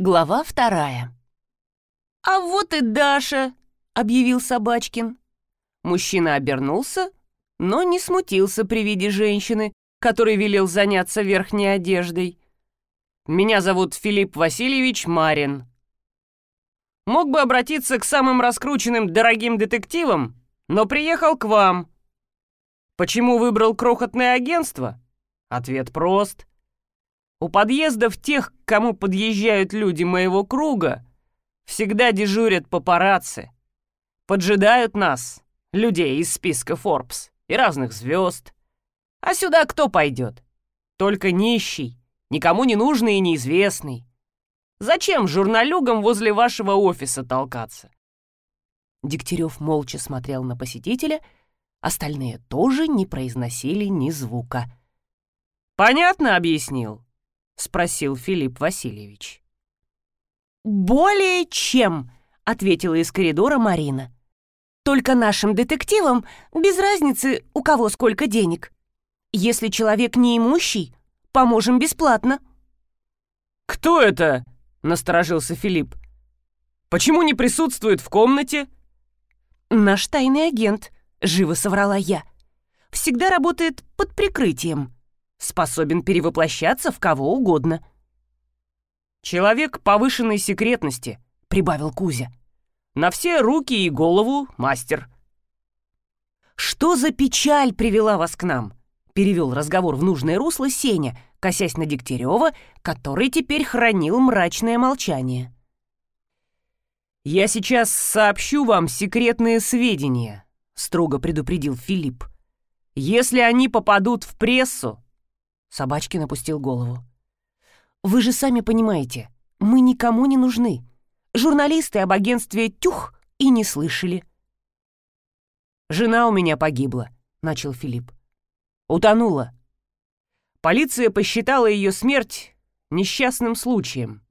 Глава вторая. «А вот и Даша!» — объявил Собачкин. Мужчина обернулся, но не смутился при виде женщины, который велел заняться верхней одеждой. «Меня зовут Филипп Васильевич Марин. Мог бы обратиться к самым раскрученным дорогим детективам, но приехал к вам. Почему выбрал крохотное агентство? Ответ прост. У подъездов тех, к кому подъезжают люди моего круга, всегда дежурят папарацци. Поджидают нас, людей из списка Forbes и разных звезд. А сюда кто пойдет? Только нищий, никому не нужный и неизвестный. Зачем журналюгам возле вашего офиса толкаться? Дегтярев молча смотрел на посетителя, остальные тоже не произносили ни звука. «Понятно объяснил?» — спросил Филипп Васильевич. «Более чем», — ответила из коридора Марина. «Только нашим детективам без разницы, у кого сколько денег. Если человек неимущий, поможем бесплатно». «Кто это?» — насторожился Филипп. «Почему не присутствует в комнате?» «Наш тайный агент», — живо соврала я. «Всегда работает под прикрытием» способен перевоплощаться в кого угодно. «Человек повышенной секретности», — прибавил Кузя. «На все руки и голову мастер». «Что за печаль привела вас к нам?» — перевел разговор в нужное русло Сеня, косясь на Дегтярева, который теперь хранил мрачное молчание. «Я сейчас сообщу вам секретные сведения», — строго предупредил Филипп. «Если они попадут в прессу, Собачкин опустил голову. «Вы же сами понимаете, мы никому не нужны. Журналисты об агентстве «Тюх» и не слышали». «Жена у меня погибла», — начал Филипп. «Утонула. Полиция посчитала ее смерть несчастным случаем.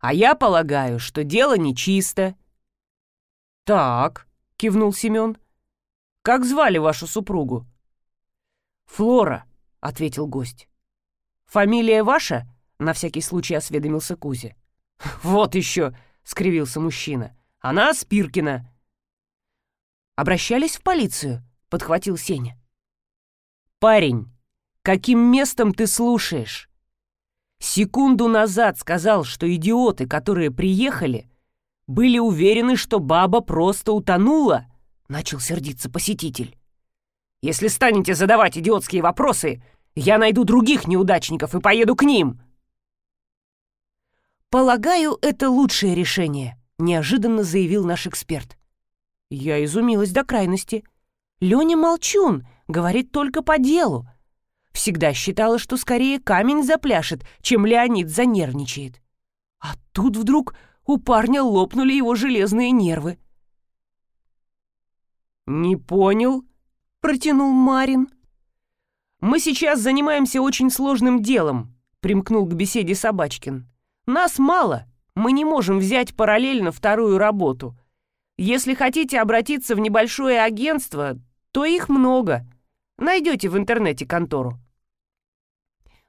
А я полагаю, что дело нечисто». «Так», — кивнул Семен. «Как звали вашу супругу?» «Флора», — ответил гость. «Фамилия ваша?» — на всякий случай осведомился Кузя. «Вот еще!» — скривился мужчина. «Она Спиркина». «Обращались в полицию?» — подхватил Сеня. «Парень, каким местом ты слушаешь?» Секунду назад сказал, что идиоты, которые приехали, были уверены, что баба просто утонула, начал сердиться посетитель. Если станете задавать идиотские вопросы, я найду других неудачников и поеду к ним». «Полагаю, это лучшее решение», — неожиданно заявил наш эксперт. Я изумилась до крайности. Леня молчун, говорит только по делу. Всегда считала, что скорее камень запляшет, чем Леонид занервничает. А тут вдруг у парня лопнули его железные нервы. «Не понял», — протянул Марин. «Мы сейчас занимаемся очень сложным делом», — примкнул к беседе Собачкин. «Нас мало, мы не можем взять параллельно вторую работу. Если хотите обратиться в небольшое агентство, то их много. Найдете в интернете контору.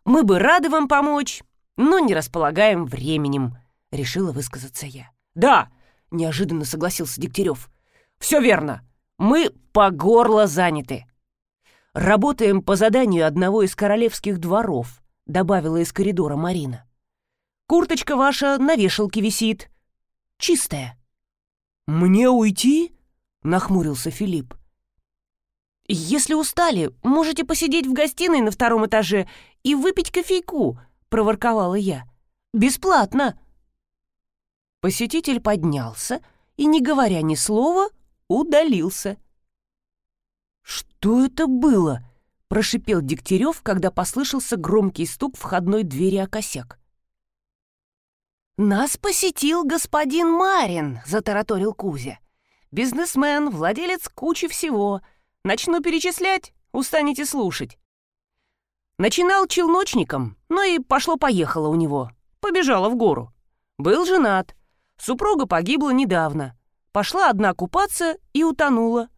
Мы бы рады вам помочь, но не располагаем временем», — решила высказаться я. «Да», — неожиданно согласился Дегтярев. «Все верно. Мы по горло заняты. Работаем по заданию одного из королевских дворов, добавила из коридора Марина. Курточка ваша на вешалке висит. Чистая. Мне уйти? Нахмурился Филипп. «Если устали, можете посидеть в гостиной на втором этаже и выпить кофейку», — проворковала я. «Бесплатно». Посетитель поднялся и, не говоря ни слова, удалился. «Что это было?» — прошипел Дегтярев, когда послышался громкий стук входной двери о косяк. «Нас посетил господин Марин», — затараторил Кузя. «Бизнесмен, владелец кучи всего. Начну перечислять, устанете слушать». Начинал челночником, но и пошло-поехало у него. Побежала в гору. Был женат. Супруга погибла недавно. Пошла одна купаться и утонула.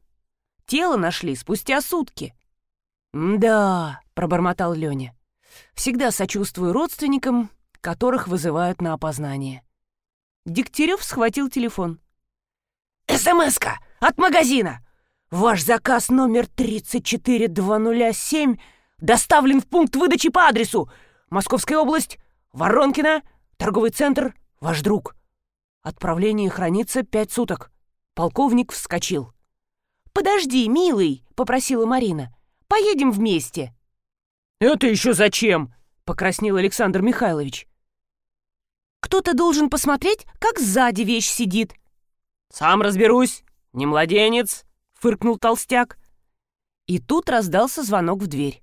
Тело нашли спустя сутки. «Да», — пробормотал Леня. «Всегда сочувствую родственникам, которых вызывают на опознание. Дегтярев схватил телефон. «СМС-ка! От магазина! Ваш заказ номер 34207 доставлен в пункт выдачи по адресу Московская область, Воронкина, торговый центр, ваш друг. Отправление хранится пять суток». Полковник вскочил. «Подожди, милый!» — попросила Марина. «Поедем вместе!» «Это еще зачем?» — покраснел Александр Михайлович. «Кто-то должен посмотреть, как сзади вещь сидит». «Сам разберусь, не младенец», — фыркнул толстяк. И тут раздался звонок в дверь.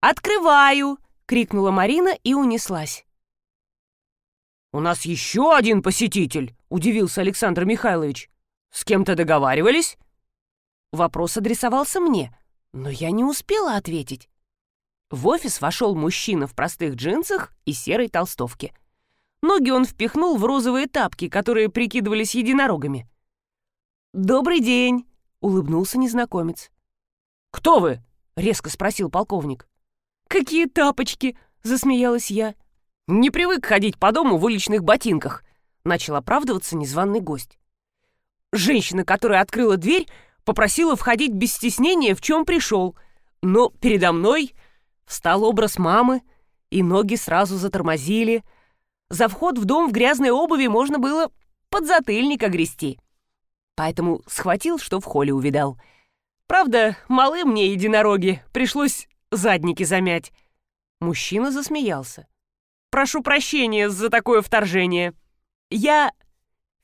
«Открываю!» — крикнула Марина и унеслась. «У нас еще один посетитель!» — удивился Александр Михайлович. «С кем-то договаривались?» Вопрос адресовался мне, но я не успела ответить. В офис вошел мужчина в простых джинсах и серой толстовке. Ноги он впихнул в розовые тапки, которые прикидывались единорогами. «Добрый день!» — улыбнулся незнакомец. «Кто вы?» — резко спросил полковник. «Какие тапочки!» — засмеялась я. «Не привык ходить по дому в уличных ботинках», — начал оправдываться незваный гость. Женщина, которая открыла дверь, попросила входить без стеснения, в чем пришел, но передо мной встал образ мамы, и ноги сразу затормозили. За вход в дом в грязной обуви можно было подзатыльник огрести. Поэтому схватил, что в холле увидал. Правда, малы мне единороги, пришлось задники замять. Мужчина засмеялся. «Прошу прощения за такое вторжение. Я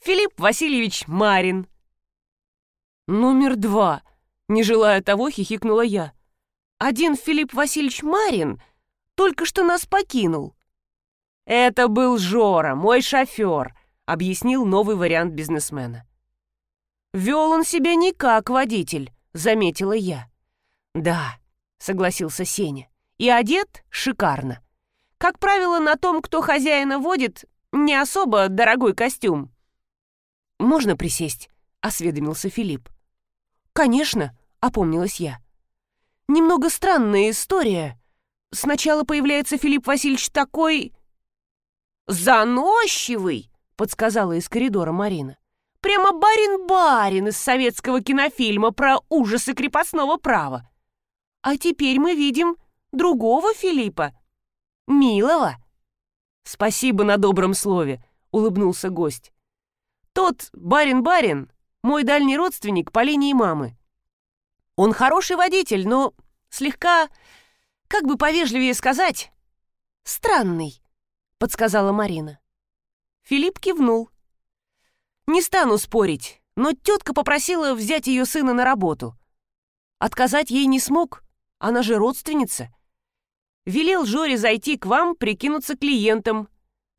Филипп Васильевич Марин». «Номер два», — не желая того, хихикнула я. «Один Филипп Васильевич Марин только что нас покинул». «Это был Жора, мой шофер», — объяснил новый вариант бизнесмена. «Вел он себя не как водитель», — заметила я. «Да», — согласился Сеня. «И одет шикарно. Как правило, на том, кто хозяина водит, не особо дорогой костюм». «Можно присесть?» — осведомился Филипп. «Конечно», — опомнилась я. «Немного странная история. Сначала появляется Филипп Васильевич такой...» «Заносчивый!» — подсказала из коридора Марина. «Прямо барин-барин из советского кинофильма про ужасы крепостного права. А теперь мы видим другого Филиппа. Милого». «Спасибо на добром слове», — улыбнулся гость. «Тот барин-барин, мой дальний родственник по линии мамы. Он хороший водитель, но слегка, как бы повежливее сказать, странный», — подсказала Марина. Филипп кивнул. «Не стану спорить, но тетка попросила взять ее сына на работу. Отказать ей не смог, она же родственница. Велел Жоре зайти к вам, прикинуться клиентом,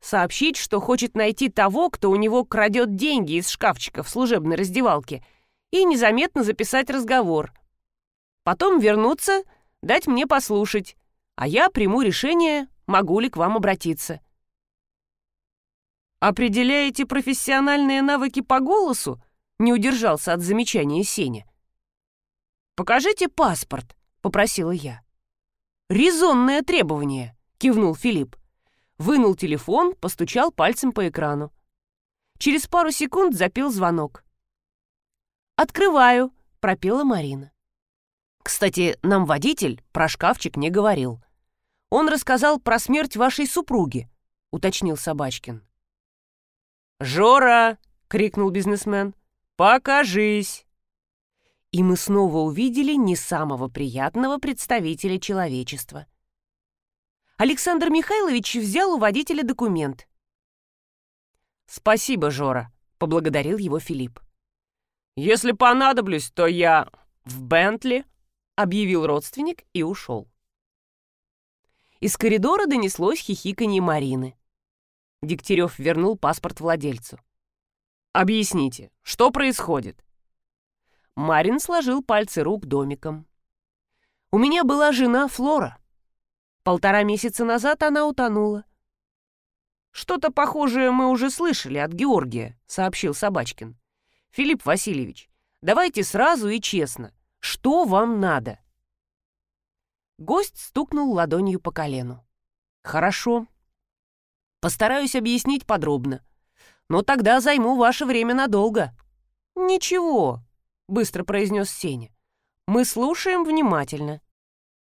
сообщить, что хочет найти того, кто у него крадет деньги из шкафчика в служебной раздевалке, и незаметно записать разговор. Потом вернуться, дать мне послушать, а я приму решение, могу ли к вам обратиться. «Определяете профессиональные навыки по голосу?» — не удержался от замечания Сеня. «Покажите паспорт», — попросила я. «Резонное требование», — кивнул Филипп. Вынул телефон, постучал пальцем по экрану. Через пару секунд запил звонок. «Открываю», — пропела Марина. «Кстати, нам водитель про шкафчик не говорил. Он рассказал про смерть вашей супруги», — уточнил Собачкин. «Жора!» — крикнул бизнесмен. «Покажись!» И мы снова увидели не самого приятного представителя человечества — Александр Михайлович взял у водителя документ. «Спасибо, Жора», — поблагодарил его Филипп. «Если понадоблюсь, то я в Бентли», — объявил родственник и ушел. Из коридора донеслось хихиканье Марины. Дегтярев вернул паспорт владельцу. «Объясните, что происходит?» Марин сложил пальцы рук домиком. «У меня была жена Флора. Полтора месяца назад она утонула. «Что-то похожее мы уже слышали от Георгия», — сообщил Собачкин. «Филипп Васильевич, давайте сразу и честно. Что вам надо?» Гость стукнул ладонью по колену. «Хорошо. Постараюсь объяснить подробно. Но тогда займу ваше время надолго». «Ничего», — быстро произнес Сеня. «Мы слушаем внимательно.